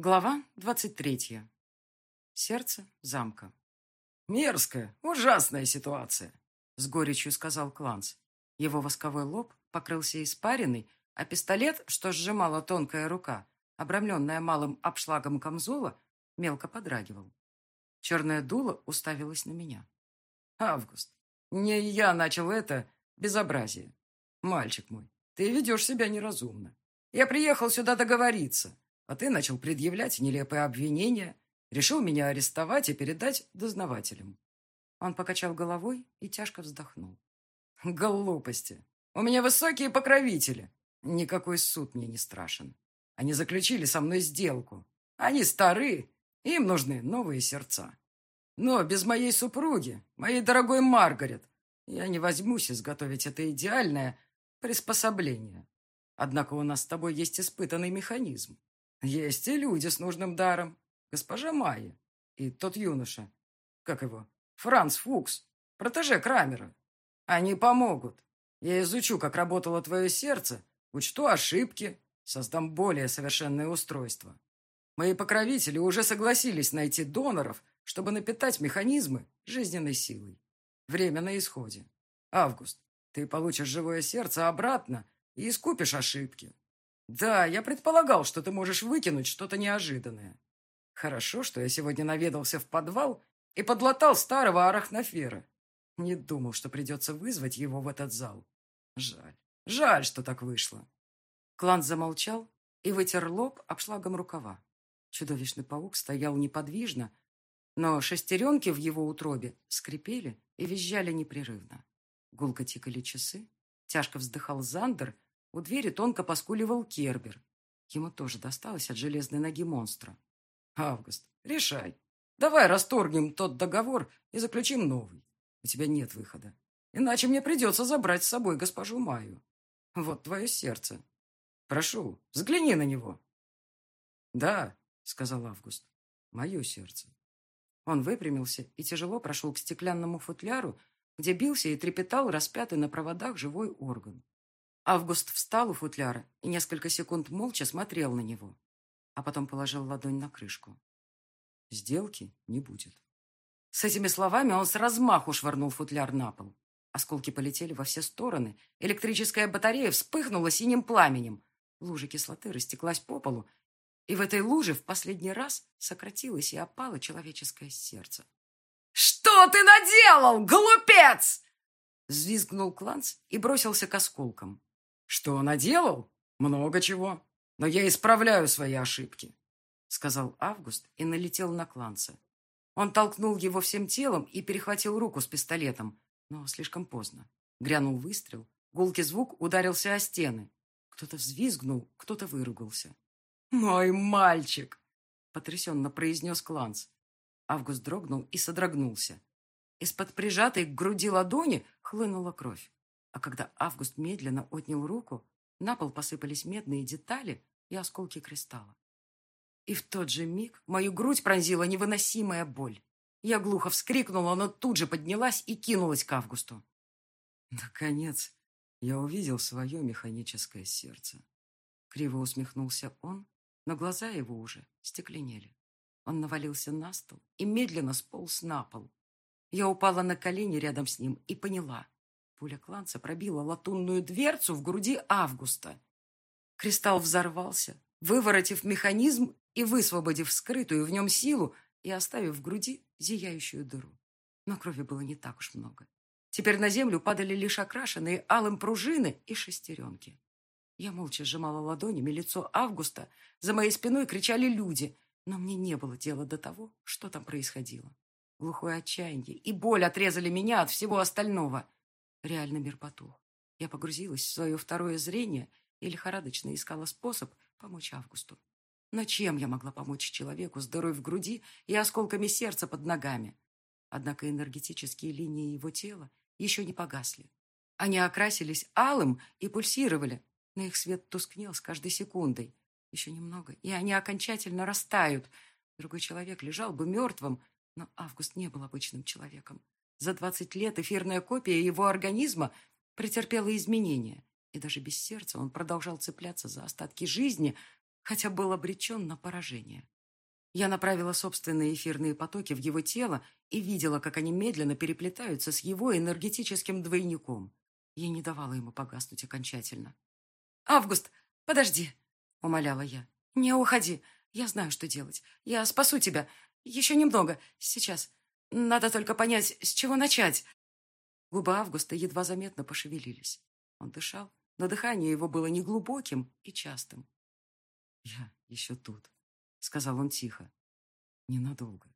Глава двадцать третья. Сердце замка. «Мерзкая, ужасная ситуация», — с горечью сказал Кланс. Его восковой лоб покрылся испариной, а пистолет, что сжимала тонкая рука, обрамленная малым обшлагом камзола, мелко подрагивал. Черное дуло уставилось на меня. «Август, не я начал это безобразие. Мальчик мой, ты ведешь себя неразумно. Я приехал сюда договориться, а ты начал предъявлять нелепые обвинения, решил меня арестовать и передать дознавателям. Он покачал головой и тяжко вздохнул. Глупости. У меня высокие покровители. Никакой суд мне не страшен. Они заключили со мной сделку. Они стары, им нужны новые сердца. Но без моей супруги, моей дорогой Маргарет, я не возьмусь изготовить это идеальное приспособление. Однако у нас с тобой есть испытанный механизм. Есть и люди с нужным даром. Госпожа Майя и тот юноша. Как его? Франц Фукс, протеже Крамера. Они помогут. Я изучу, как работало твое сердце, учту ошибки, создам более совершенное устройство. Мои покровители уже согласились найти доноров, чтобы напитать механизмы жизненной силой. Время на исходе. Август, ты получишь живое сердце обратно и искупишь ошибки. Да, я предполагал, что ты можешь выкинуть что-то неожиданное. Хорошо, что я сегодня наведался в подвал и подлатал старого арахнофера. Не думал, что придется вызвать его в этот зал. Жаль, жаль, что так вышло. Клан замолчал и вытер лоб обшлагом рукава. Чудовищный паук стоял неподвижно, но шестеренки в его утробе скрипели и визжали непрерывно. Гулко тикали часы, тяжко вздыхал Зандер, у двери тонко поскуливал Кербер. Ему тоже досталось от железной ноги монстра. «Август, решай. Давай расторгнем тот договор и заключим новый. У тебя нет выхода. Иначе мне придется забрать с собой госпожу Маю. Вот твое сердце. Прошу, взгляни на него». «Да», — сказал Август, — «мое сердце». Он выпрямился и тяжело прошел к стеклянному футляру, где бился и трепетал распятый на проводах живой орган. Август встал у футляра и несколько секунд молча смотрел на него, а потом положил ладонь на крышку. «Сделки не будет». С этими словами он с размаху швырнул футляр на пол. Осколки полетели во все стороны, электрическая батарея вспыхнула синим пламенем, лужа кислоты растеклась по полу, и в этой луже в последний раз сократилось и опало человеческое сердце. «Что ты наделал, глупец?» Взвизгнул Кланц и бросился к осколкам. «Что наделал? Много чего. Но я исправляю свои ошибки», — сказал Август и налетел на Кланца. Он толкнул его всем телом и перехватил руку с пистолетом, но слишком поздно. Грянул выстрел, гулкий звук ударился о стены. Кто-то взвизгнул, кто-то выругался. «Мой мальчик!» — потрясенно произнес Кланц. Август дрогнул и содрогнулся. Из-под прижатой к груди ладони хлынула кровь. А когда Август медленно отнял руку, на пол посыпались медные детали и осколки кристалла. И в тот же миг мою грудь пронзила невыносимая боль. Я глухо вскрикнула, но тут же поднялась и кинулась к Августу. Наконец, я увидел свое механическое сердце. Криво усмехнулся он, но глаза его уже стекленели. Он навалился на стол и медленно сполз на пол. Я упала на колени рядом с ним и поняла. Пуля кланца пробила латунную дверцу в груди Августа. Кристалл взорвался, выворотив механизм и высвободив скрытую в нем силу и оставив в груди зияющую дыру. Но крови было не так уж много. Теперь на землю падали лишь окрашенные алым пружины и шестеренки. Я молча сжимала ладонями лицо Августа, за моей спиной кричали люди, но мне не было дела до того, что там происходило. Глухое отчаяние и боль отрезали меня от всего остального. Реально мир потух. Я погрузилась в свое второе зрение и лихорадочно искала способ помочь Августу. Но чем я могла помочь человеку с дырой в груди и осколками сердца под ногами? Однако энергетические линии его тела еще не погасли. Они окрасились алым и пульсировали, но их свет тускнел с каждой секундой. Еще немного, и они окончательно растают. Другой человек лежал бы мертвым, но Август не был обычным человеком. За 20 лет эфирная копия его организма претерпела изменения, и даже без сердца он продолжал цепляться за остатки жизни, хотя был обречен на поражение. Я направила собственные эфирные потоки в его тело и видела, как они медленно переплетаются с его энергетическим двойником. Я не давала ему погаснуть окончательно. «Август, подожди!» — умоляла я. «Не уходи. Я знаю, что делать. Я спасу тебя. Еще немного. Сейчас. Надо только понять, с чего начать». Губы Августа едва заметно пошевелились. Он дышал, но дыхание его было неглубоким и частым. «Я еще тут», — сказал он тихо. «Ненадолго.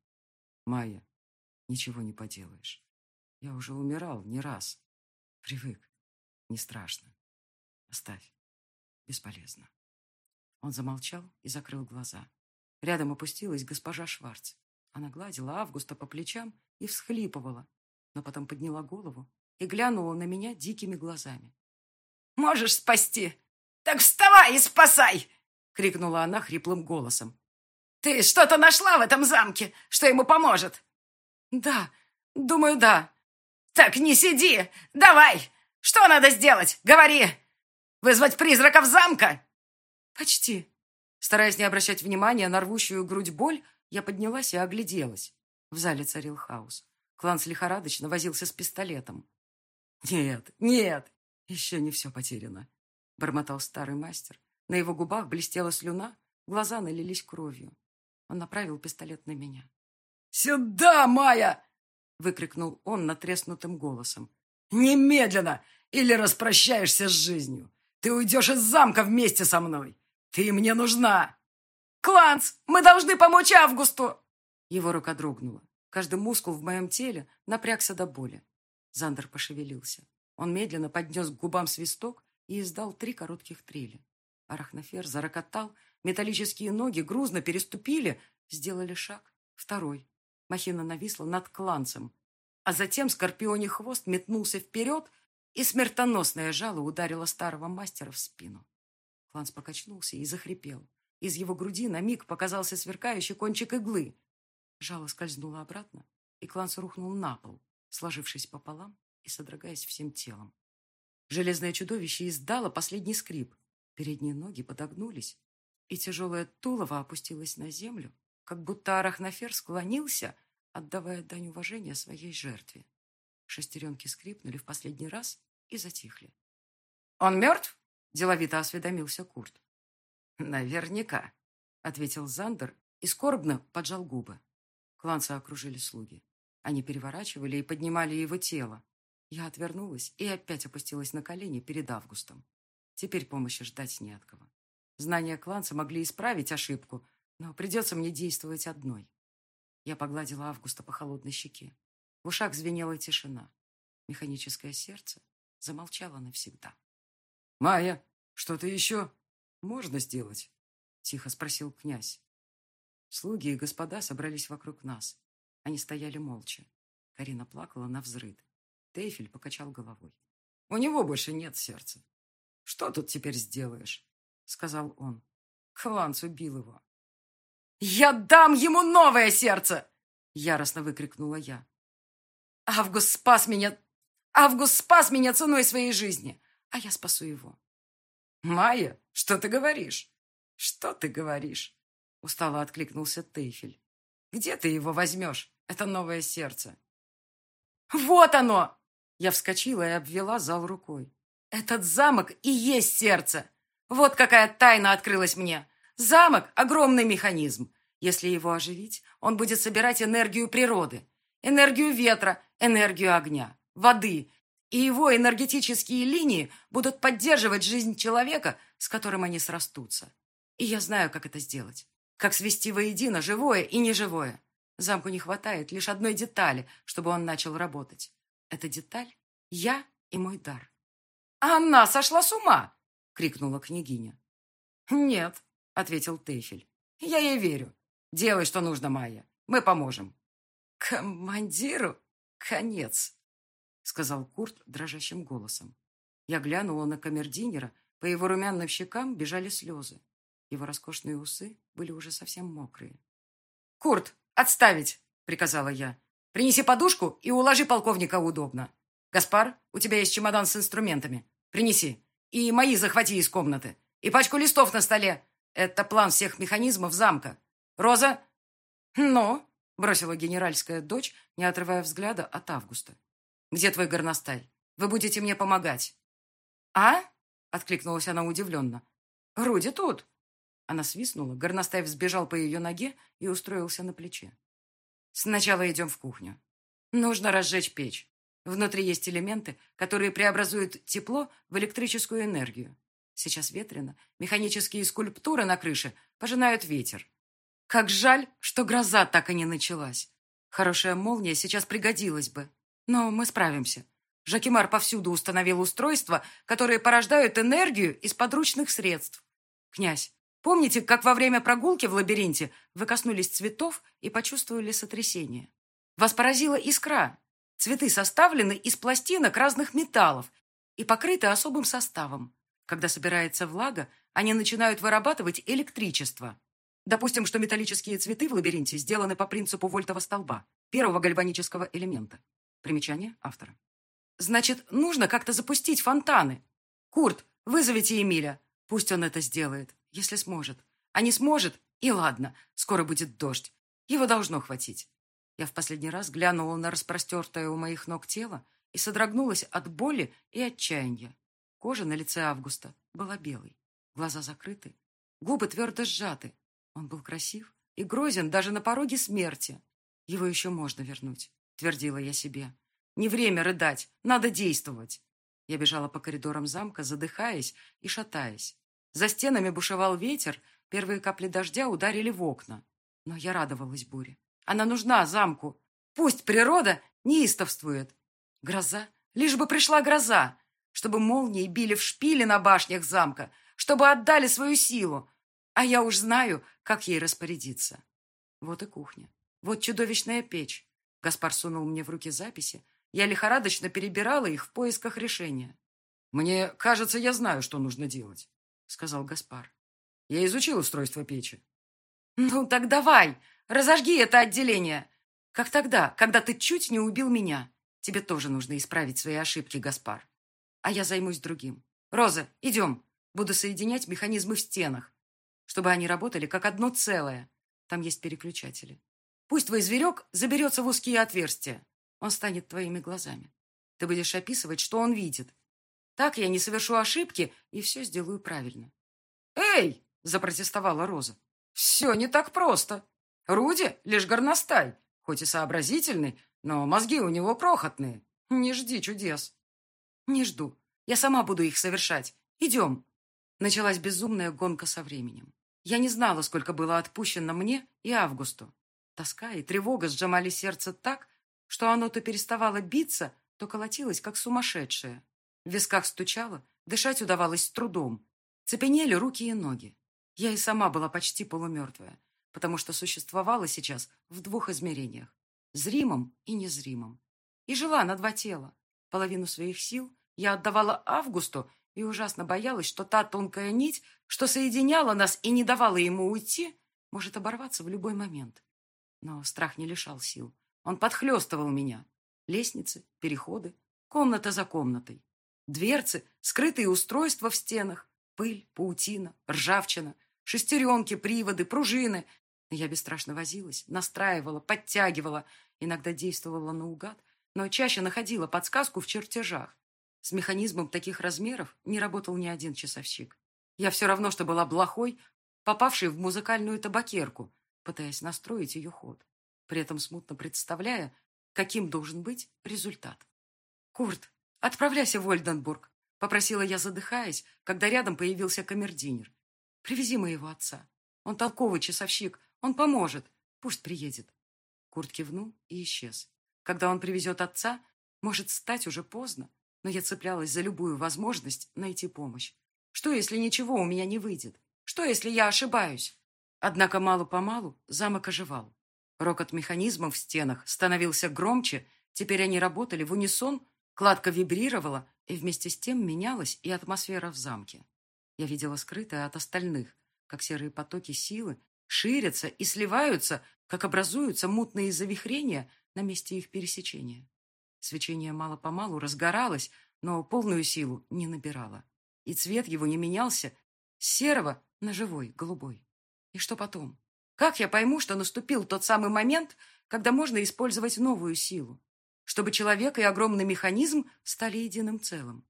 Майя, ничего не поделаешь. Я уже умирал не раз. Привык. Не страшно. Оставь. Бесполезно». Он замолчал и закрыл глаза. Рядом опустилась госпожа Шварц. Она гладила Августа по плечам и всхлипывала, но потом подняла голову и глянула на меня дикими глазами. «Можешь спасти? Так вставай и спасай!» — крикнула она хриплым голосом. «Ты что-то нашла в этом замке, что ему поможет?» «Да, думаю, да». «Так не сиди! Давай! Что надо сделать? Говори! Вызвать призраков замка?» «Почти». Стараясь не обращать внимания на рвущую грудь боль, я поднялась и огляделась. В зале царил хаос. Кланс лихорадочно возился с пистолетом. «Нет, нет, еще не все потеряно», — бормотал старый мастер. На его губах блестела слюна, глаза налились кровью. Он направил пистолет на меня. «Сюда, Майя!» — выкрикнул он натреснутым голосом. «Немедленно! Или распрощаешься с жизнью! Ты уйдешь из замка вместе со мной! Ты мне нужна!» «Кланц, мы должны помочь Августу!» Его рука дрогнула. Каждый мускул в моем теле напрягся до боли. Зандер пошевелился. Он медленно поднес к губам свисток и издал три коротких трели. Арахнофер зарокотал, металлические ноги грузно переступили, сделали шаг, второй. Махина нависла над кланцем. А затем скорпионий хвост метнулся вперед, и смертоносное жало ударило старого мастера в спину. Кланц покачнулся и захрипел. Из его груди на миг показался сверкающий кончик иглы. Жало скользнуло обратно, и Кланс рухнул на пол, сложившись пополам и содрогаясь всем телом. Железное чудовище издало последний скрип. Передние ноги подогнулись, и тяжелое тулово опустилось на землю, как будто арахнофер склонился, отдавая дань уважения своей жертве. Шестеренки скрипнули в последний раз и затихли. «Он мертв?» – деловито осведомился Курт. «Наверняка», — ответил Зандер и скорбно поджал губы. Кланца окружили слуги. Они переворачивали и поднимали его тело. Я отвернулась и опять опустилась на колени перед Августом. Теперь помощи ждать не от кого. Знания кланца могли исправить ошибку, но придется мне действовать одной. Я погладила Августа по холодной щеке. В ушах звенела тишина. Механическое сердце замолчало навсегда. «Майя, что-то еще можно сделать?» — тихо спросил князь. Слуги и господа собрались вокруг нас. Они стояли молча. Карина плакала на взрыд. Тейфель покачал головой. «У него больше нет сердца. Что тут теперь сделаешь?» — сказал он. Хланц убил его. «Я дам ему новое сердце!» — яростно выкрикнула я. «Август спас меня! Август спас меня ценой своей жизни, а я спасу его!» «Майя, что ты говоришь? Что ты говоришь?» Устало откликнулся Тейфель. «Где ты его возьмешь, это новое сердце?» «Вот оно!» Я вскочила и обвела зал рукой. «Этот замок и есть сердце! Вот какая тайна открылась мне! Замок — огромный механизм. Если его оживить, он будет собирать энергию природы, энергию ветра, энергию огня, воды, и его энергетические линии будут поддерживать жизнь человека, с которым они срастутся. И я знаю, как это сделать. Как свести воедино живое и неживое. Замку не хватает лишь одной детали, чтобы он начал работать. Эта деталь — я и мой дар. «Она сошла с ума!» — крикнула княгиня. «Нет», — ответил Тейфель. «Я ей верю. Делай, что нужно, Майя. Мы поможем». «Командиру конец», — сказал Курт дрожащим голосом. Я глянула на камердинера, по его румяным щекам бежали слезы. Его роскошные усы были уже совсем мокрые. «Курт, отставить!» — приказала я. «Принеси подушку и уложи полковника удобно. Гаспар, у тебя есть чемодан с инструментами. Принеси. И мои захвати из комнаты. И пачку листов на столе. Это план всех механизмов замка. Роза?» «Но», — бросила генеральская дочь, не отрывая взгляда от Августа. «Где твой горностай? Вы будете мне помогать». «А?» — откликнулась она удивленно. «Руди тут». Она свистнула, горностай взбежал по ее ноге и устроился на плече. «Сначала идем в кухню. Нужно разжечь печь. Внутри есть элементы, которые преобразуют тепло в электрическую энергию. Сейчас ветрено, механические скульптуры на крыше пожинают ветер. Как жаль, что гроза так и не началась. Хорошая молния сейчас пригодилась бы. Но мы справимся. Жакимар повсюду установил устройства, которые порождают энергию из подручных средств. Князь, помните, как во время прогулки в лабиринте вы коснулись цветов и почувствовали сотрясение? Вас поразила искра. Цветы составлены из пластинок разных металлов и покрыты особым составом. Когда собирается влага, они начинают вырабатывать электричество. Допустим, что металлические цветы в лабиринте сделаны по принципу вольтового столба, первого гальванического элемента. Примечание автора. Значит, нужно как-то запустить фонтаны. Курт, вызовите Эмиля. Пусть он это сделает, если сможет. А не сможет, и ладно, скоро будет дождь. Его должно хватить. Я в последний раз глянула на распростертое у моих ног тело и содрогнулась от боли и отчаяния. Кожа на лице Августа была белой, глаза закрыты, губы твердо сжаты. Он был красив и грозен даже на пороге смерти. Его еще можно вернуть, твердила я себе. Не время рыдать, надо действовать. Я бежала по коридорам замка, задыхаясь и шатаясь. За стенами бушевал ветер, первые капли дождя ударили в окна. Но я радовалась буре. Она нужна замку. Пусть природа неистовствует. Гроза, лишь бы пришла гроза, чтобы молнии били в шпили на башнях замка, чтобы отдали свою силу. А я уж знаю, как ей распорядиться. Вот и кухня. Вот чудовищная печь. Гаспар сунул мне в руки записи. Я лихорадочно перебирала их в поисках решения. «Мне кажется, я знаю, что нужно делать», — сказал Гаспар. «Я изучил устройство печи». «Ну так давай, Разожги это отделение. Как тогда, когда ты чуть не убил меня. Тебе тоже нужно исправить свои ошибки, Гаспар. А я займусь другим. Роза, идем. Буду соединять механизмы в стенах, чтобы они работали как одно целое. Там есть переключатели. Пусть твой зверек заберется в узкие отверстия. Он станет твоими глазами. Ты будешь описывать, что он видит. Так я не совершу ошибки и все сделаю правильно. «Эй!» – запротестовала Роза. «Все не так просто. Руди лишь горностай, хоть и сообразительный, но мозги у него крохотные. Не жди чудес. Не жду. Я сама буду их совершать. Идем. Началась безумная гонка со временем. Я не знала, сколько было отпущено мне и Августу. Тоска и тревога сжимали сердце так, что оно то переставало биться, то колотилось, как сумасшедшее. В висках стучало, дышать удавалось с трудом. Цепенели руки и ноги. Я и сама была почти полумертвая потому что существовала сейчас в двух измерениях – зримом и незримом. И жила на два тела. Половину своих сил я отдавала Августу и ужасно боялась, что та тонкая нить, что соединяла нас и не давала ему уйти, может оборваться в любой момент. Но страх не лишал сил. Он подхлестывал меня. Лестницы, переходы, комната за комнатой. Дверцы, скрытые устройства в стенах, пыль, паутина, ржавчина, шестеренки, приводы, пружины, я бесстрашно возилась, настраивала, подтягивала, иногда действовала наугад, но чаще находила подсказку в чертежах. С механизмом таких размеров не работал ни один часовщик. Я все равно, что была блохой, попавшей в музыкальную табакерку, пытаясь настроить ее ход, при этом смутно представляя, каким должен быть результат. «Курт, отправляйся в Ольденбург», — попросила я, задыхаясь, когда рядом появился камердинер. «Привези моего отца. Он толковый часовщик, он поможет. Пусть приедет. Курт кивнул и исчез. Когда он привезет отца, может стать уже поздно, но я цеплялась за любую возможность найти помощь. Что, если ничего у меня не выйдет? Что, если я ошибаюсь? Однако мало-помалу замок оживал. Рокот механизмов в стенах становился громче, теперь они работали в унисон, кладка вибрировала, и вместе с тем менялась и атмосфера в замке. Я видела скрытое от остальных, как серые потоки силы ширятся и сливаются, как образуются мутные завихрения на месте их пересечения. Свечение мало-помалу разгоралось, но полную силу не набирало. И цвет его не менялся, серого на живой, голубой. И что потом? Как я пойму, что наступил тот самый момент, когда можно использовать новую силу? Чтобы человек и огромный механизм стали единым целым.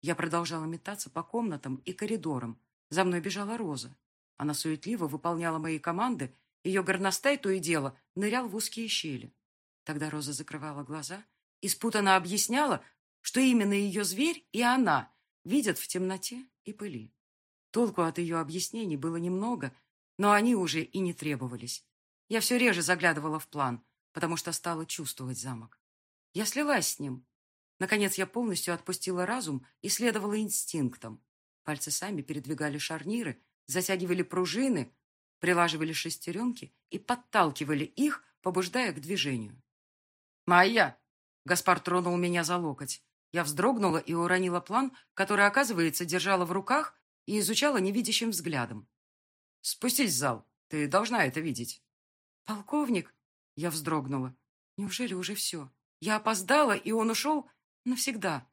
Я продолжала метаться по комнатам и коридорам. За мной бежала Роза. Она суетливо выполняла мои команды, ее горностай то и дело нырял в узкие щели. Тогда Роза закрывала глаза и спутанно объясняла, что именно ее зверь и она видят в темноте и пыли. Толку от ее объяснений было немного, но они уже и не требовались. Я все реже заглядывала в план, потому что стала чувствовать замок. Я слилась с ним. Наконец я полностью отпустила разум и следовала инстинктам. Пальцы сами передвигали шарниры, затягивали пружины, прилаживали шестеренки и подталкивали их, побуждая к движению. «Майя!» — Гаспар тронул меня за локоть. Я вздрогнула и уронила план, который, оказывается, держала в руках и изучала невидящим взглядом. «Спустись в зал. Ты должна это видеть». «Полковник?» Я вздрогнула. «Неужели уже все? Я опоздала, и он ушел навсегда?»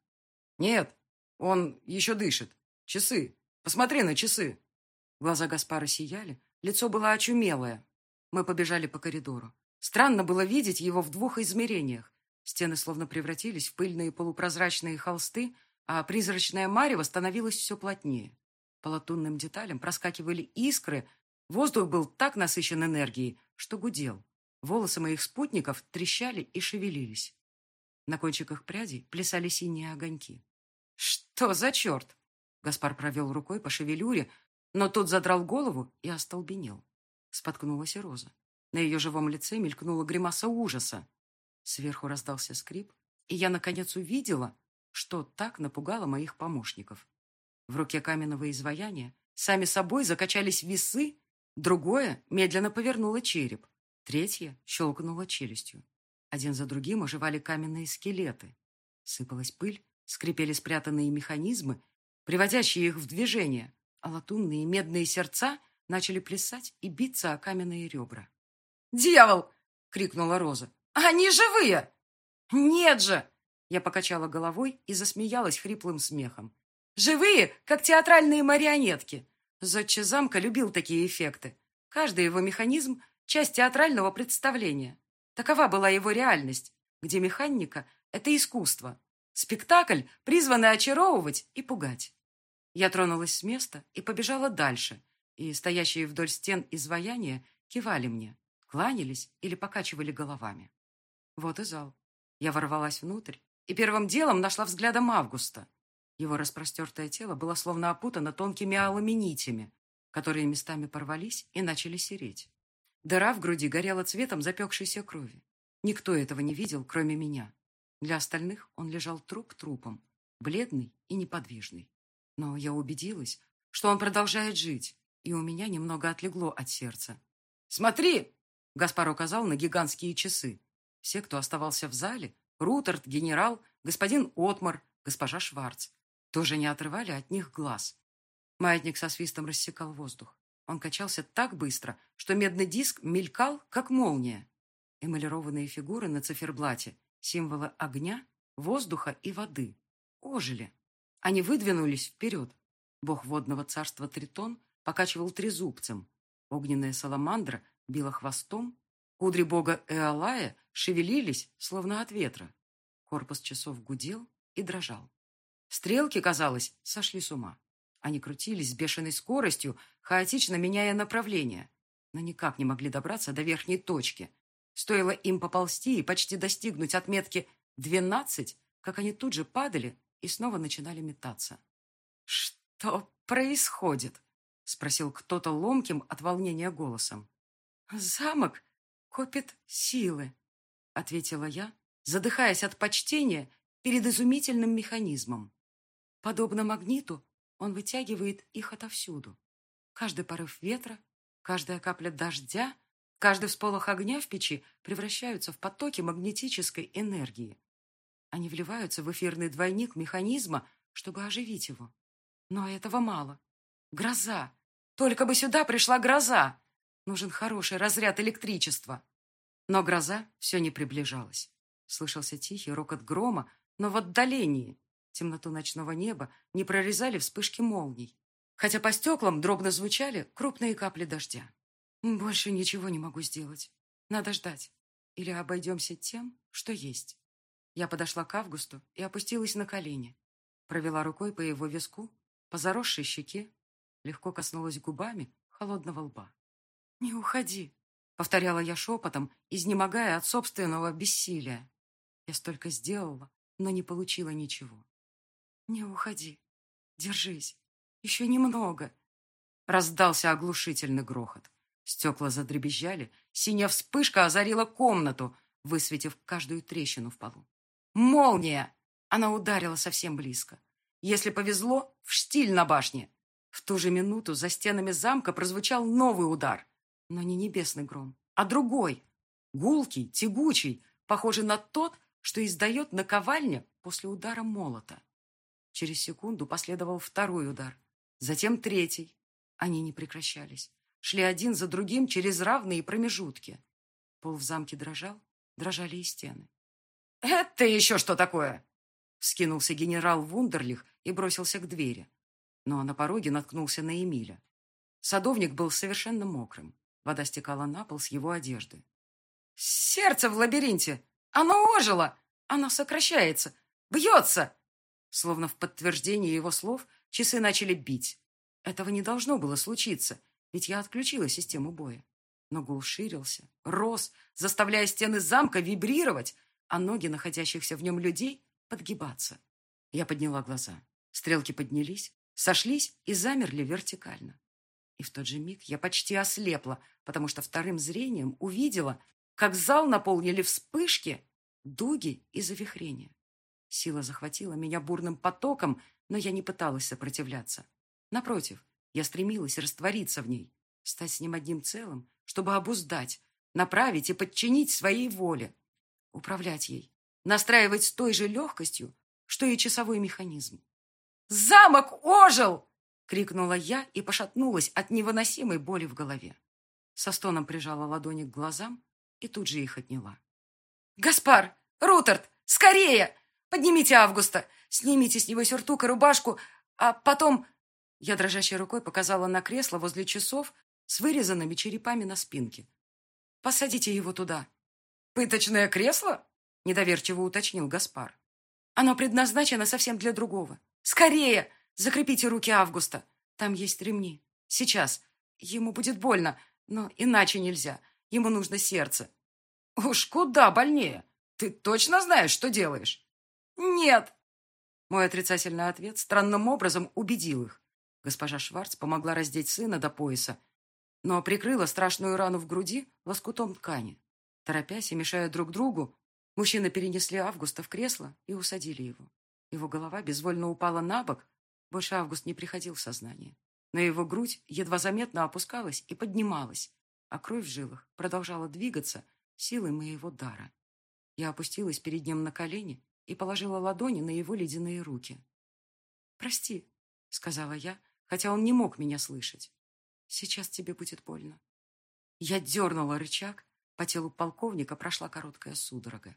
«Нет, он еще дышит. Часы. Посмотри на часы». Глаза Гаспара сияли, лицо было очумелое. Мы побежали по коридору. Странно было видеть его в двух измерениях. Стены словно превратились в пыльные полупрозрачные холсты, а призрачная марево становилась все плотнее. По латунным деталям проскакивали искры, воздух был так насыщен энергией, что гудел. Волосы моих спутников трещали и шевелились. На кончиках прядей плясали синие огоньки. «Что за черт?» Гаспар провел рукой по шевелюре, но тот задрал голову и остолбенел. Споткнулась и Роза. На ее живом лице мелькнула гримаса ужаса. Сверху раздался скрип, и я, наконец, увидела, что так напугало моих помощников. В руке каменного изваяния сами собой закачались весы, другое медленно повернуло череп, третье щелкнуло челюстью. Один за другим оживали каменные скелеты. Сыпалась пыль, скрипели спрятанные механизмы, приводящие их в движение, а латунные медные сердца начали плясать и биться о каменные ребра. «Дьявол!» — крикнула Роза. «Они живые!» «Нет же!» Я покачала головой и засмеялась хриплым смехом. «Живые, как театральные марионетки!» Зодчий замка любил такие эффекты. Каждый его механизм — часть театрального представления. Такова была его реальность, где механика — это искусство. Спектакль, призванный очаровывать и пугать. Я тронулась с места и побежала дальше, и стоящие вдоль стен изваяния кивали мне, кланялись или покачивали головами. Вот и зал. Я ворвалась внутрь и первым делом нашла взглядом Августа. Его распростертое тело было словно опутано тонкими алыми нитями, которые местами порвались и начали сереть. Дыра в груди горела цветом запекшейся крови. Никто этого не видел, кроме меня. Для остальных он лежал труп трупом, бледный и неподвижный. Но я убедилась, что он продолжает жить, и у меня немного отлегло от сердца. «Смотри!» — Гаспар указал на гигантские часы. Все, кто оставался в зале, Рутерт, генерал, господин Отмар, госпожа Шварц, тоже не отрывали от них глаз. Маятник со свистом рассекал воздух. Он качался так быстро, что медный диск мелькал, как молния. Эмалированные фигуры на циферблате, символы огня, воздуха и воды, ожили. Они выдвинулись вперед. Бог водного царства Тритон покачивал трезубцем. Огненная саламандра била хвостом, Кудри бога Эолая шевелились, словно от ветра. Корпус часов гудел и дрожал. Стрелки, казалось, сошли с ума. Они крутились с бешеной скоростью, хаотично меняя направление, но никак не могли добраться до верхней точки. Стоило им поползти и почти достигнуть отметки двенадцать, как они тут же падали и снова начинали метаться. «Что происходит?» — спросил кто-то ломким от волнения голосом. «Замок копит силы», — ответила я, задыхаясь от почтения перед изумительным механизмом. Подобно магниту, он вытягивает их отовсюду. Каждый порыв ветра, каждая капля дождя, каждый всполох огня в печи превращаются в потоки магнетической энергии. Они вливаются в эфирный двойник механизма, чтобы оживить его. Но этого мало. Гроза! Только бы сюда пришла гроза! Нужен хороший разряд электричества. Но гроза все не приближалась. Слышался тихий рокот грома, но в отдалении темноту ночного неба не прорезали вспышки молний. хотя по стеклам дробно звучали крупные капли дождя. Больше ничего не могу сделать. Надо ждать. Или обойдемся тем, что есть. Я подошла к Августу и опустилась на колени. Провела рукой по его виску, по заросшей щеке, легко коснулась губами холодного лба. «Не уходи», — повторяла я шепотом, изнемогая от собственного бессилия. Я столько сделала, но не получила ничего. «Не уходи. Держись. Еще немного». Раздался оглушительный грохот. Стекла задребезжали, синяя вспышка озарила комнату, высветив каждую трещину в полу. «Молния!» Она ударила совсем близко. Если повезло, в штиль на башне. В ту же минуту за стенами замка прозвучал новый удар. Но не небесный гром, а другой. Гулкий, тягучий, похожий на тот, что издает наковальня после удара молота. Через секунду последовал второй удар, затем третий. Они не прекращались. Шли один за другим через равные промежутки. Пол в замке дрожал, дрожали и стены. «Это еще что такое?» Вскинулся генерал Вундерлих и бросился к двери. Но на пороге наткнулся на Эмиля. Садовник был совершенно мокрым. Вода стекала на пол с его одежды. «Сердце в лабиринте! Оно ожило! Оно сокращается! Бьется!» Словно в подтверждение его слов, часы начали бить. Этого не должно было случиться, ведь я отключила систему боя. Но гул ширился, рос, заставляя стены замка вибрировать, а ноги находящихся в нем людей подгибаться. Я подняла глаза. Стрелки поднялись, сошлись и замерли вертикально. И в тот же миг я почти ослепла, потому что вторым зрением увидела, как зал наполнили вспышки, дуги и завихрения. Сила захватила меня бурным потоком, но я не пыталась сопротивляться. Напротив, я стремилась раствориться в ней, стать с ним одним целым, чтобы обуздать, направить и подчинить своей воле управлять ей, настраивать с той же легкостью, что и часовой механизм. «Замок ожил!» — крикнула я и пошатнулась от невыносимой боли в голове. Со стоном прижала ладони к глазам и тут же их отняла. «Гаспар! Рутерт! Скорее! Поднимите Августа! Снимите с него сюртук и рубашку, а потом...» Я дрожащей рукой показала на кресло возле часов с вырезанными черепами на спинке. «Посадите его туда!» «Пыточное кресло?» — недоверчиво уточнил Гаспар. «Оно предназначено совсем для другого. Скорее! Закрепите руки Августа. Там есть ремни. Сейчас. Ему будет больно, но иначе нельзя. Ему нужно сердце». «Уж куда больнее? Ты точно знаешь, что делаешь?» «Нет!» Мой отрицательный ответ странным образом убедил их. Госпожа Шварц помогла раздеть сына до пояса, но прикрыла страшную рану в груди лоскутом ткани. Торопясь и мешая друг другу, мужчины перенесли Августа в кресло и усадили его. Его голова безвольно упала на бок, больше Август не приходил в сознание. Но его грудь едва заметно опускалась и поднималась, а кровь в жилах продолжала двигаться силой моего дара. Я опустилась перед ним на колени и положила ладони на его ледяные руки. «Прости», — сказала я, хотя он не мог меня слышать. «Сейчас тебе будет больно». Я дернула рычаг, по телу полковника прошла короткая судорога.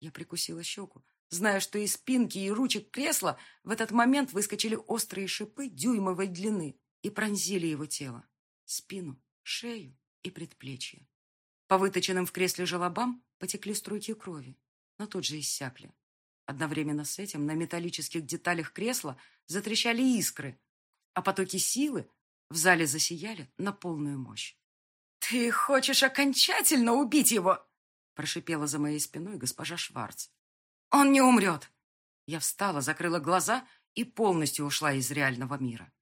Я прикусила щеку, зная, что из спинки и ручек кресла в этот момент выскочили острые шипы дюймовой длины и пронзили его тело, спину, шею и предплечье. По выточенным в кресле желобам потекли струйки крови, но тут же иссякли. Одновременно с этим на металлических деталях кресла затрещали искры, а потоки силы в зале засияли на полную мощь. «Ты хочешь окончательно убить его?» прошипела за моей спиной госпожа Шварц. «Он не умрет!» Я встала, закрыла глаза и полностью ушла из реального мира.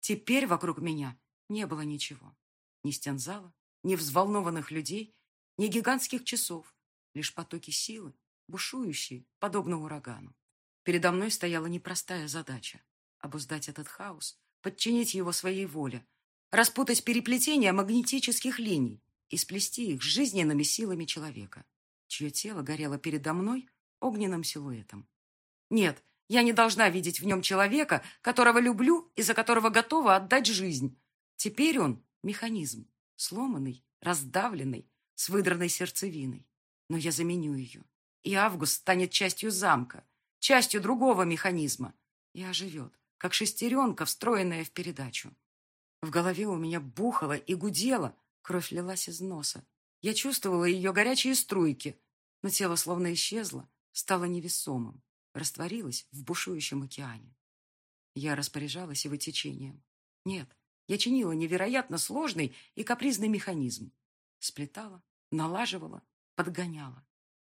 Теперь вокруг меня не было ничего. Ни стен зала, ни взволнованных людей, ни гигантских часов, лишь потоки силы, бушующие, подобно урагану. Передо мной стояла непростая задача — обуздать этот хаос, подчинить его своей воле, распутать переплетение магнетических линий и сплести их с жизненными силами человека, чье тело горело передо мной огненным силуэтом. Нет, я не должна видеть в нем человека, которого люблю и за которого готова отдать жизнь. Теперь он — механизм, сломанный, раздавленный, с выдранной сердцевиной. Но я заменю ее, и Август станет частью замка, частью другого механизма и оживет, как шестеренка, встроенная в передачу. В голове у меня бухало и гудело, кровь лилась из носа. Я чувствовала ее горячие струйки, но тело словно исчезло, стало невесомым, растворилось в бушующем океане. Я распоряжалась его течением. Нет, я чинила невероятно сложный и капризный механизм. Сплетала, налаживала, подгоняла.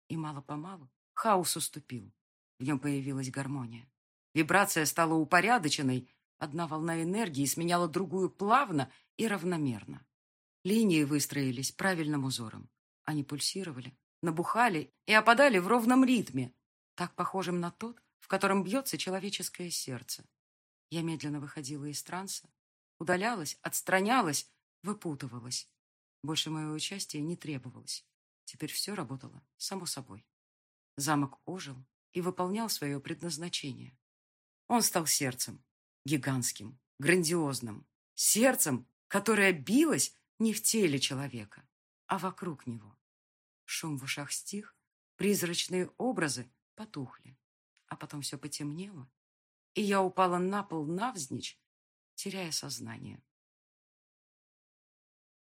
И мало-помалу хаос уступил. В нем появилась гармония. Вибрация стала упорядоченной, одна волна энергии сменяла другую плавно и равномерно. Линии выстроились правильным узором. Они пульсировали, набухали и опадали в ровном ритме, так похожим на тот, в котором бьется человеческое сердце. Я медленно выходила из транса, удалялась, отстранялась, выпутывалась. Больше моего участия не требовалось. Теперь все работало само собой. Замок ожил и выполнял свое предназначение. Он стал сердцем, гигантским, грандиозным, сердцем, которое билось не в теле человека, а вокруг него. Шум в ушах стих, призрачные образы потухли, а потом все потемнело, и я упала на пол навзничь, теряя сознание.